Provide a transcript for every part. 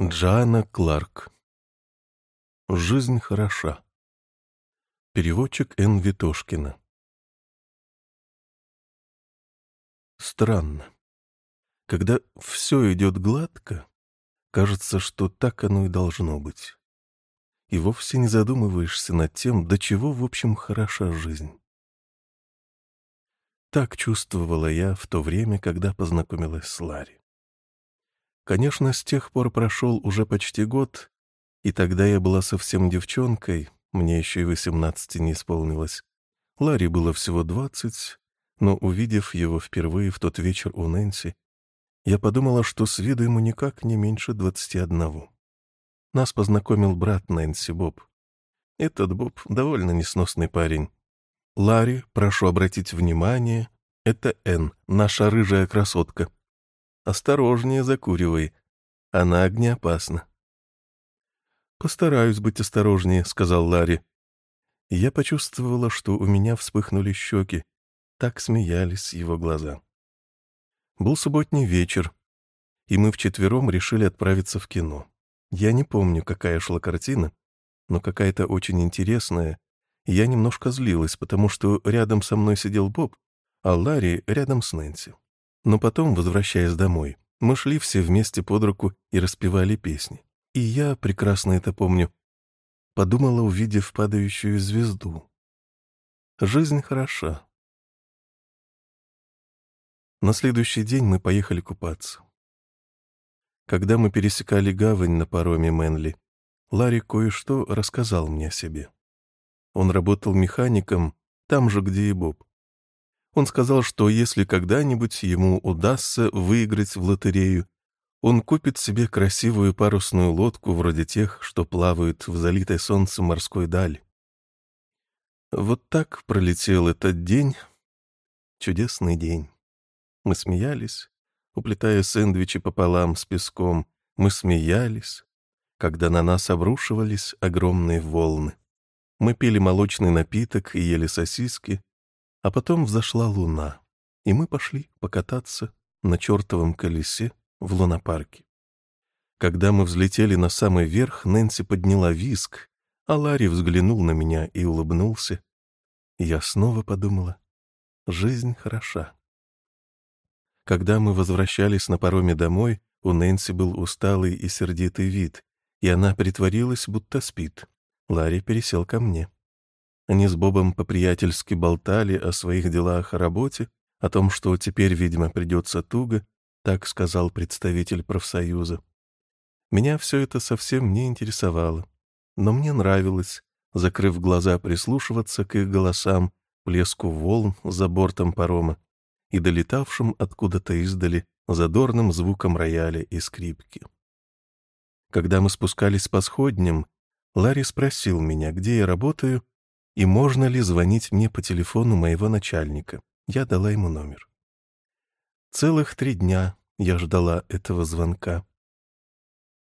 Джана Кларк. Жизнь хороша. Переводчик Н. Витошкина. Странно. Когда все идет гладко, кажется, что так оно и должно быть. И вовсе не задумываешься над тем, до чего, в общем, хороша жизнь. Так чувствовала я в то время, когда познакомилась с Ларри. Конечно, с тех пор прошел уже почти год, и тогда я была совсем девчонкой, мне еще и восемнадцати не исполнилось. Ларри было всего двадцать, но, увидев его впервые в тот вечер у Нэнси, я подумала, что с виду ему никак не меньше двадцати одного. Нас познакомил брат Нэнси, Боб. Этот Боб довольно несносный парень. Ларри, прошу обратить внимание, это Энн, наша рыжая красотка. Осторожнее закуривай. Она огнеопасна. «Постараюсь быть осторожнее», — сказал Ларри. Я почувствовала, что у меня вспыхнули щеки. Так смеялись его глаза. Был субботний вечер, и мы вчетвером решили отправиться в кино. Я не помню, какая шла картина, но какая-то очень интересная. Я немножко злилась, потому что рядом со мной сидел Боб, а Ларри рядом с Нэнси. Но потом, возвращаясь домой, мы шли все вместе под руку и распевали песни. И я, прекрасно это помню, подумала, увидев падающую звезду. Жизнь хороша. На следующий день мы поехали купаться. Когда мы пересекали гавань на пароме Мэнли, Ларри кое-что рассказал мне о себе. Он работал механиком там же, где и Боб. Он сказал, что если когда-нибудь ему удастся выиграть в лотерею, он купит себе красивую парусную лодку вроде тех, что плавают в залитой солнцем морской дали. Вот так пролетел этот день, чудесный день. Мы смеялись, уплетая сэндвичи пополам с песком. Мы смеялись, когда на нас обрушивались огромные волны. Мы пили молочный напиток и ели сосиски, а потом взошла луна, и мы пошли покататься на чертовом колесе в лунопарке. Когда мы взлетели на самый верх, Нэнси подняла виск, а Ларри взглянул на меня и улыбнулся. Я снова подумала, жизнь хороша. Когда мы возвращались на пароме домой, у Нэнси был усталый и сердитый вид, и она притворилась, будто спит. Ларри пересел ко мне. Они с Бобом по-приятельски болтали о своих делах, о работе, о том, что теперь, видимо, придется туго, так сказал представитель профсоюза. Меня все это совсем не интересовало, но мне нравилось, закрыв глаза, прислушиваться к их голосам, плеску волн за бортом парома и долетавшим откуда-то издали задорным звуком рояля и скрипки. Когда мы спускались по сходням, Ларри спросил меня, где я работаю, и можно ли звонить мне по телефону моего начальника. Я дала ему номер. Целых три дня я ждала этого звонка.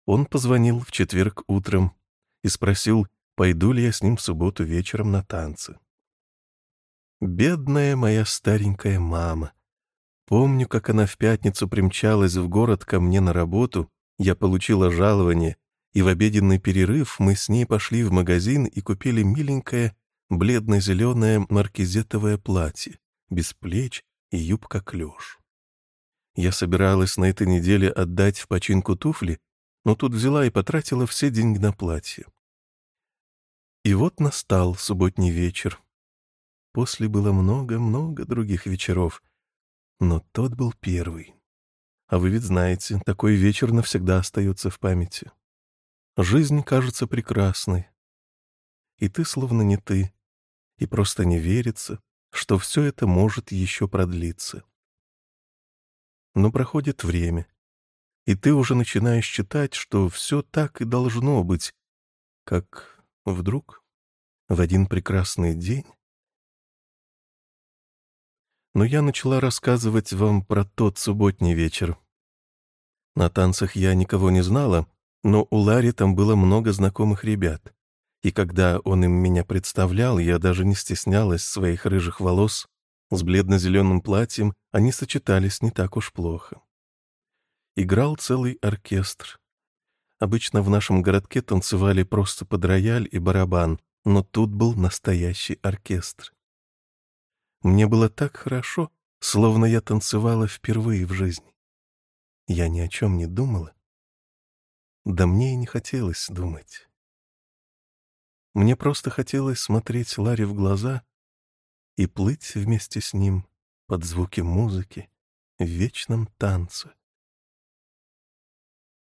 Он позвонил в четверг утром и спросил, пойду ли я с ним в субботу вечером на танцы. Бедная моя старенькая мама. Помню, как она в пятницу примчалась в город ко мне на работу, я получила жалование, и в обеденный перерыв мы с ней пошли в магазин и купили миленькое бледно-зеленое маркизетовое платье, без плеч и юбка клеш. Я собиралась на этой неделе отдать в починку туфли, но тут взяла и потратила все деньги на платье. И вот настал субботний вечер. После было много-много других вечеров, но тот был первый. А вы ведь знаете, такой вечер навсегда остается в памяти. Жизнь кажется прекрасной. И ты словно не ты, и просто не верится, что все это может еще продлиться. Но проходит время, и ты уже начинаешь считать, что все так и должно быть, как вдруг в один прекрасный день. Но я начала рассказывать вам про тот субботний вечер. На танцах я никого не знала, но у Ларри там было много знакомых ребят. И когда он им меня представлял, я даже не стеснялась своих рыжих волос. С бледно-зеленым платьем они сочетались не так уж плохо. Играл целый оркестр. Обычно в нашем городке танцевали просто под рояль и барабан, но тут был настоящий оркестр. Мне было так хорошо, словно я танцевала впервые в жизни. Я ни о чем не думала. Да мне и не хотелось думать. Мне просто хотелось смотреть Ларе в глаза и плыть вместе с ним под звуки музыки в вечном танце.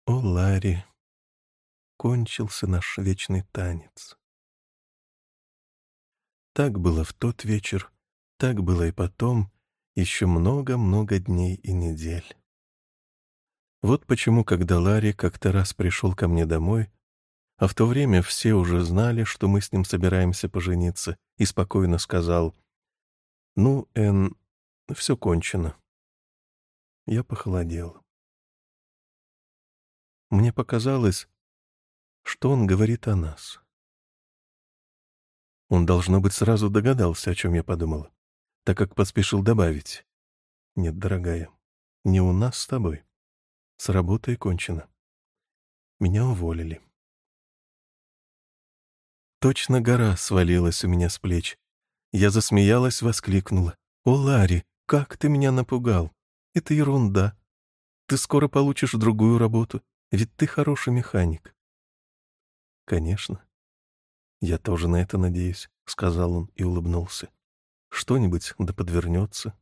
О, Ларри, кончился наш вечный танец. Так было в тот вечер, так было и потом, еще много-много дней и недель. Вот почему, когда Ларри как-то раз пришел ко мне домой, а в то время все уже знали, что мы с ним собираемся пожениться, и спокойно сказал, «Ну, Эн, все кончено». Я похолодел. Мне показалось, что он говорит о нас. Он, должно быть, сразу догадался, о чем я подумала, так как поспешил добавить. «Нет, дорогая, не у нас с тобой. С работой кончено. Меня уволили». Точно гора свалилась у меня с плеч. Я засмеялась, воскликнула. «О, Ларри, как ты меня напугал! Это ерунда. Ты скоро получишь другую работу, ведь ты хороший механик». «Конечно. Я тоже на это надеюсь», — сказал он и улыбнулся. «Что-нибудь да подвернется».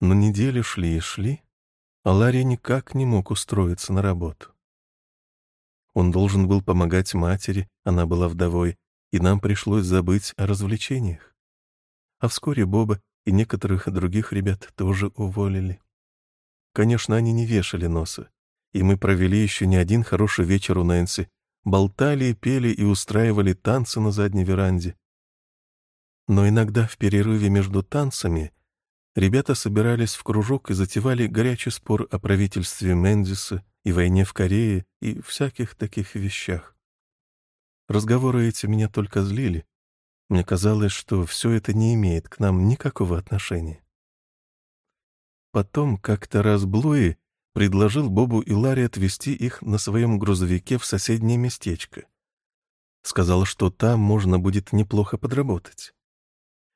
Но недели шли и шли, а Ларри никак не мог устроиться на работу. Он должен был помогать матери, она была вдовой, и нам пришлось забыть о развлечениях. А вскоре Боба и некоторых других ребят тоже уволили. Конечно, они не вешали носа, и мы провели еще не один хороший вечер у Нэнси, болтали, пели и устраивали танцы на задней веранде. Но иногда в перерыве между танцами ребята собирались в кружок и затевали горячий спор о правительстве Мендиса и войне в Корее, и всяких таких вещах. Разговоры эти меня только злили. Мне казалось, что все это не имеет к нам никакого отношения. Потом как-то раз Блуи предложил Бобу и Ларе отвезти их на своем грузовике в соседнее местечко. Сказал, что там можно будет неплохо подработать.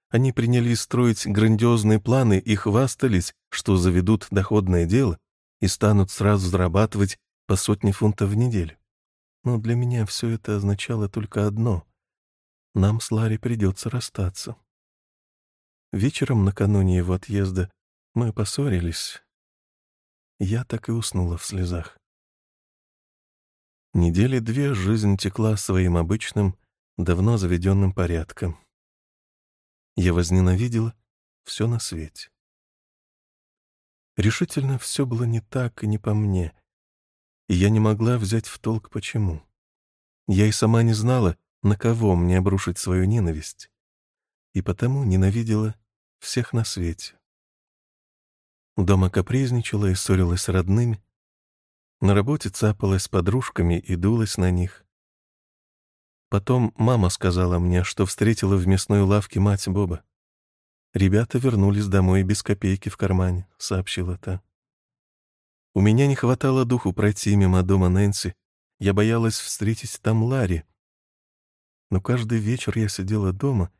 Они принялись строить грандиозные планы и хвастались, что заведут доходное дело, и станут сразу зарабатывать по сотне фунтов в неделю. Но для меня все это означало только одно — нам с Ларри придется расстаться. Вечером накануне его отъезда мы поссорились. Я так и уснула в слезах. Недели две жизнь текла своим обычным, давно заведенным порядком. Я возненавидела все на свете. Решительно все было не так и не по мне, и я не могла взять в толк почему. Я и сама не знала, на кого мне обрушить свою ненависть, и потому ненавидела всех на свете. Дома капризничала и ссорилась с родными, на работе цапалась с подружками и дулась на них. Потом мама сказала мне, что встретила в мясной лавке мать Боба. «Ребята вернулись домой без копейки в кармане», — сообщила та. У меня не хватало духу пройти мимо дома Нэнси. Я боялась встретить там Ларри. Но каждый вечер я сидела дома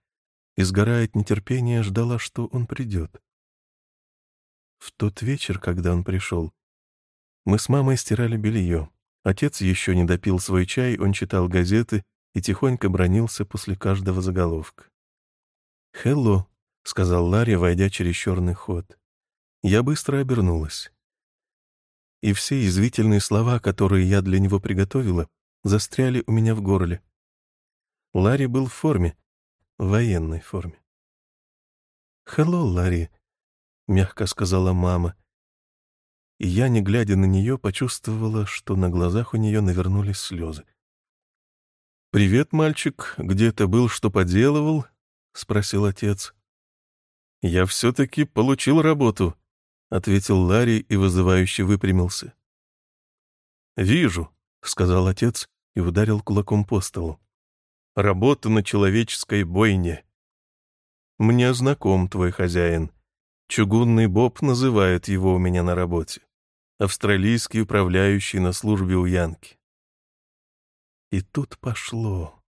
и, сгорая от нетерпения, ждала, что он придет. В тот вечер, когда он пришел, мы с мамой стирали белье. Отец еще не допил свой чай, он читал газеты и тихонько бронился после каждого заголовка. «Хелло», — сказал Ларри, войдя через черный ход. Я быстро обернулась. И все извительные слова, которые я для него приготовила, застряли у меня в горле. Ларри был в форме, в военной форме. «Хелло, Ларри», — мягко сказала мама. И я, не глядя на нее, почувствовала, что на глазах у нее навернулись слезы. «Привет, мальчик. Где ты был, что поделывал?» — спросил отец. «Я все-таки получил работу», — ответил Ларри и вызывающе выпрямился. «Вижу», — сказал отец и ударил кулаком по столу. «Работа на человеческой бойне». «Мне знаком твой хозяин. Чугунный Боб называет его у меня на работе. австралийский управляющий на службе у Янки. И тут пошло.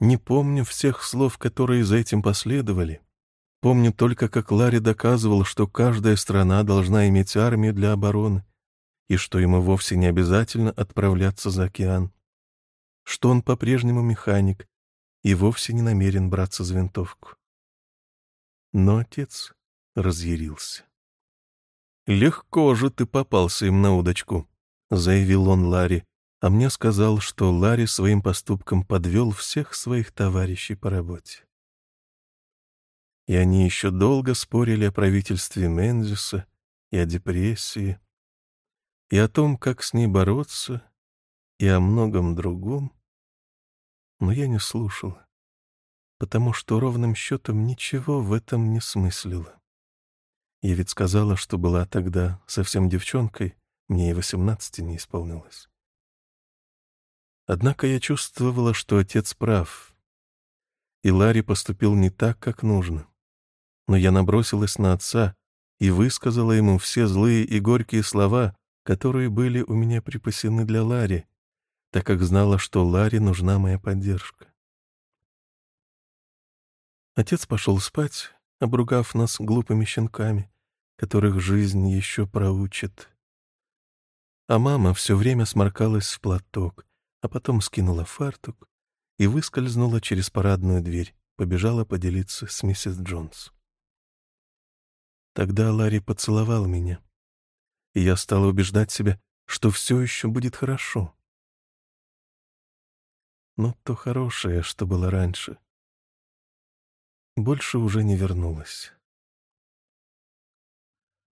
Не помню всех слов, которые за этим последовали. Помню только, как Ларри доказывал, что каждая страна должна иметь армию для обороны, и что ему вовсе не обязательно отправляться за океан, что он по-прежнему механик и вовсе не намерен браться за винтовку. Но отец разъярился. «Легко же ты попался им на удочку», — заявил он Ларри, а мне сказал, что Ларри своим поступком подвел всех своих товарищей по работе. И они еще долго спорили о правительстве Мензиса и о депрессии, и о том, как с ней бороться, и о многом другом. Но я не слушал, потому что ровным счетом ничего в этом не смыслила. Я ведь сказала, что была тогда совсем девчонкой, мне и восемнадцати не исполнилось. Однако я чувствовала, что отец прав, и Ларри поступил не так, как нужно. Но я набросилась на отца и высказала ему все злые и горькие слова, которые были у меня припасены для Ларри, так как знала, что Ларри нужна моя поддержка. Отец пошел спать, обругав нас глупыми щенками, которых жизнь еще проучит. А мама все время сморкалась в платок, а потом скинула фартук и выскользнула через парадную дверь, побежала поделиться с миссис Джонс. Тогда Ларри поцеловал меня, и я стала убеждать себя, что все еще будет хорошо. Но то хорошее, что было раньше, больше уже не вернулось.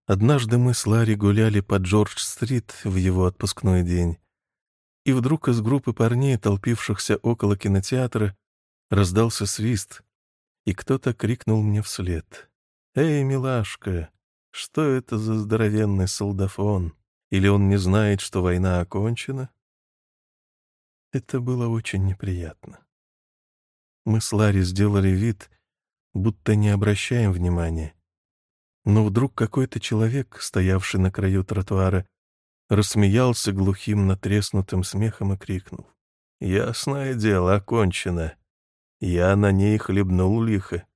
Однажды мы с Ларри гуляли по Джордж-стрит в его отпускной день, и вдруг из группы парней, толпившихся около кинотеатра, раздался свист, и кто-то крикнул мне вслед. «Эй, милашка, что это за здоровенный солдафон? Или он не знает, что война окончена?» Это было очень неприятно. Мы с Ларри сделали вид, будто не обращаем внимания. Но вдруг какой-то человек, стоявший на краю тротуара, рассмеялся глухим натреснутым смехом и крикнул. «Ясное дело, окончено. Я на ней хлебнул лихо.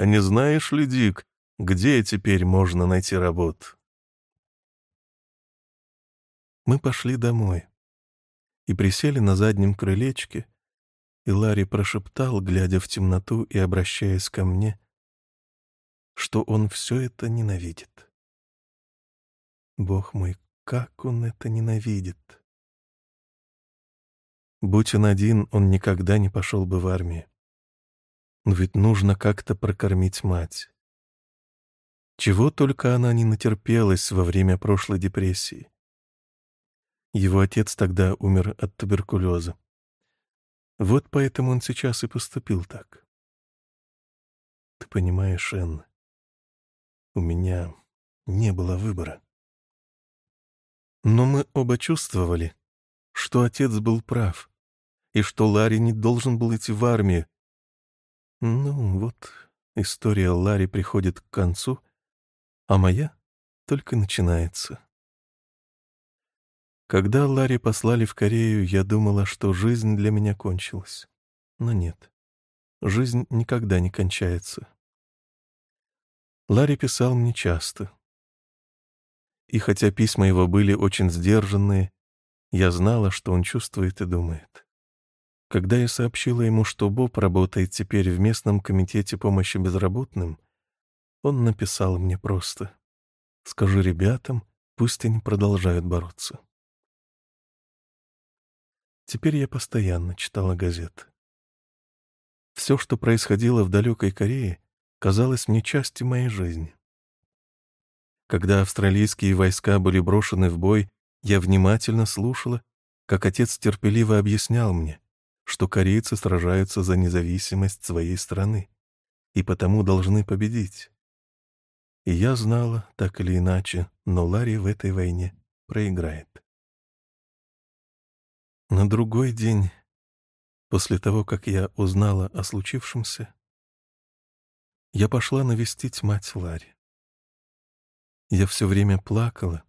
А не знаешь ли, Дик, где теперь можно найти работу?» Мы пошли домой и присели на заднем крылечке, и Ларри прошептал, глядя в темноту и обращаясь ко мне, что он все это ненавидит. Бог мой, как он это ненавидит! Будь он один, он никогда не пошел бы в армию. Но ведь нужно как-то прокормить мать. Чего только она не натерпелась во время прошлой депрессии. Его отец тогда умер от туберкулеза. Вот поэтому он сейчас и поступил так. Ты понимаешь, Энн, у меня не было выбора. Но мы оба чувствовали, что отец был прав, и что Ларри не должен был идти в армию. Ну, вот история Ларри приходит к концу, а моя только начинается. Когда Ларри послали в Корею, я думала, что жизнь для меня кончилась. Но нет. Жизнь никогда не кончается. Ларри писал мне часто. И хотя письма его были очень сдержанные, я знала, что он чувствует и думает. Когда я сообщила ему, что Боб работает теперь в местном комитете помощи безработным, он написал мне просто «Скажи ребятам, пусть они продолжают бороться». Теперь я постоянно читала газеты. Все, что происходило в далекой Корее, казалось мне частью моей жизни. Когда австралийские войска были брошены в бой, я внимательно слушала, как отец терпеливо объяснял мне, что корейцы сражаются за независимость своей страны и потому должны победить. И я знала, так или иначе, но Ларри в этой войне проиграет. На другой день, после того, как я узнала о случившемся, я пошла навестить мать Ларри. Я все время плакала,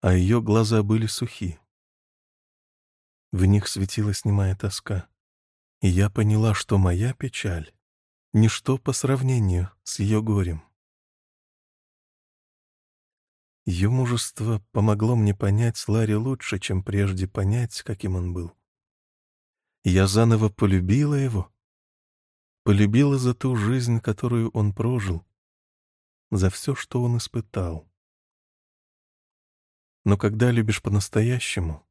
а ее глаза были сухи. В них светилась немая тоска, и я поняла, что моя печаль — ничто по сравнению с ее горем. Ее мужество помогло мне понять Ларри лучше, чем прежде понять, каким он был. Я заново полюбила его, полюбила за ту жизнь, которую он прожил, за все, что он испытал. Но когда любишь по-настоящему,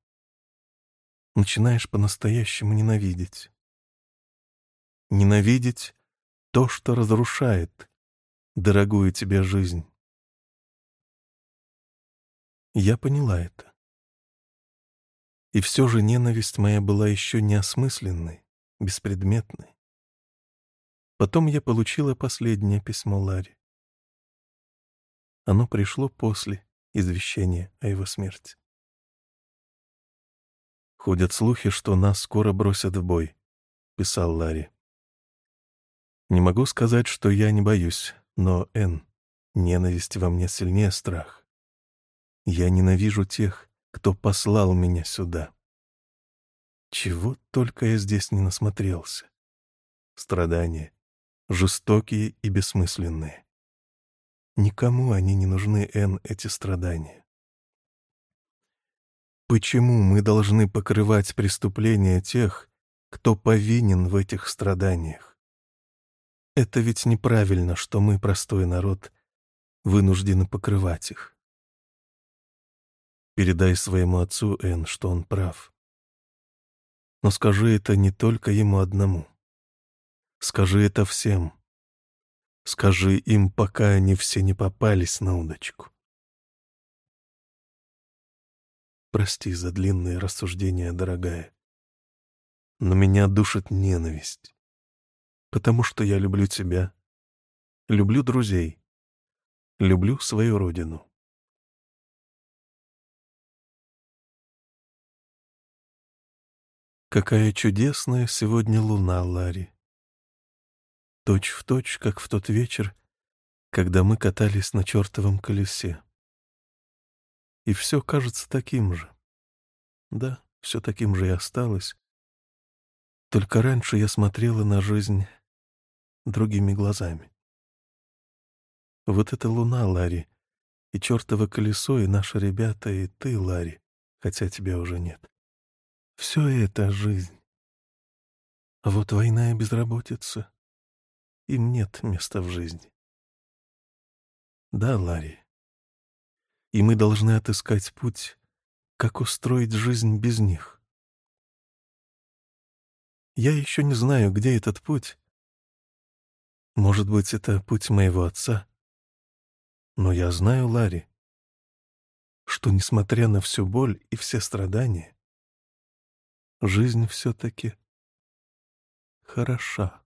начинаешь по-настоящему ненавидеть. Ненавидеть то, что разрушает дорогую тебе жизнь. Я поняла это. И все же ненависть моя была еще неосмысленной, беспредметной. Потом я получила последнее письмо Ларри. Оно пришло после извещения о его смерти. «Ходят слухи, что нас скоро бросят в бой», — писал Ларри. «Не могу сказать, что я не боюсь, но, Эн, ненависть во мне сильнее страх. Я ненавижу тех, кто послал меня сюда. Чего только я здесь не насмотрелся. Страдания, жестокие и бессмысленные. Никому они не нужны, Эн, эти страдания. Почему мы должны покрывать преступления тех, кто повинен в этих страданиях? Это ведь неправильно, что мы, простой народ, вынуждены покрывать их. Передай своему отцу, Энн, что он прав. Но скажи это не только ему одному. Скажи это всем. Скажи им, пока они все не попались на удочку. Прости за длинные рассуждения, дорогая. Но меня душит ненависть. Потому что я люблю тебя, люблю друзей, люблю свою родину. Какая чудесная сегодня луна, Ларри. Точь в точь, как в тот вечер, когда мы катались на чертовом колесе. И все кажется таким же. Да, все таким же и осталось. Только раньше я смотрела на жизнь другими глазами. Вот эта луна, Ларри, и чертово колесо, и наши ребята, и ты, Ларри, хотя тебя уже нет. Все это жизнь. А вот война и безработица. Им нет места в жизни. Да, Ларри. И мы должны отыскать путь, как устроить жизнь без них. Я еще не знаю, где этот путь. Может быть, это путь моего отца. Но я знаю, Ларри, что, несмотря на всю боль и все страдания, жизнь все-таки хороша.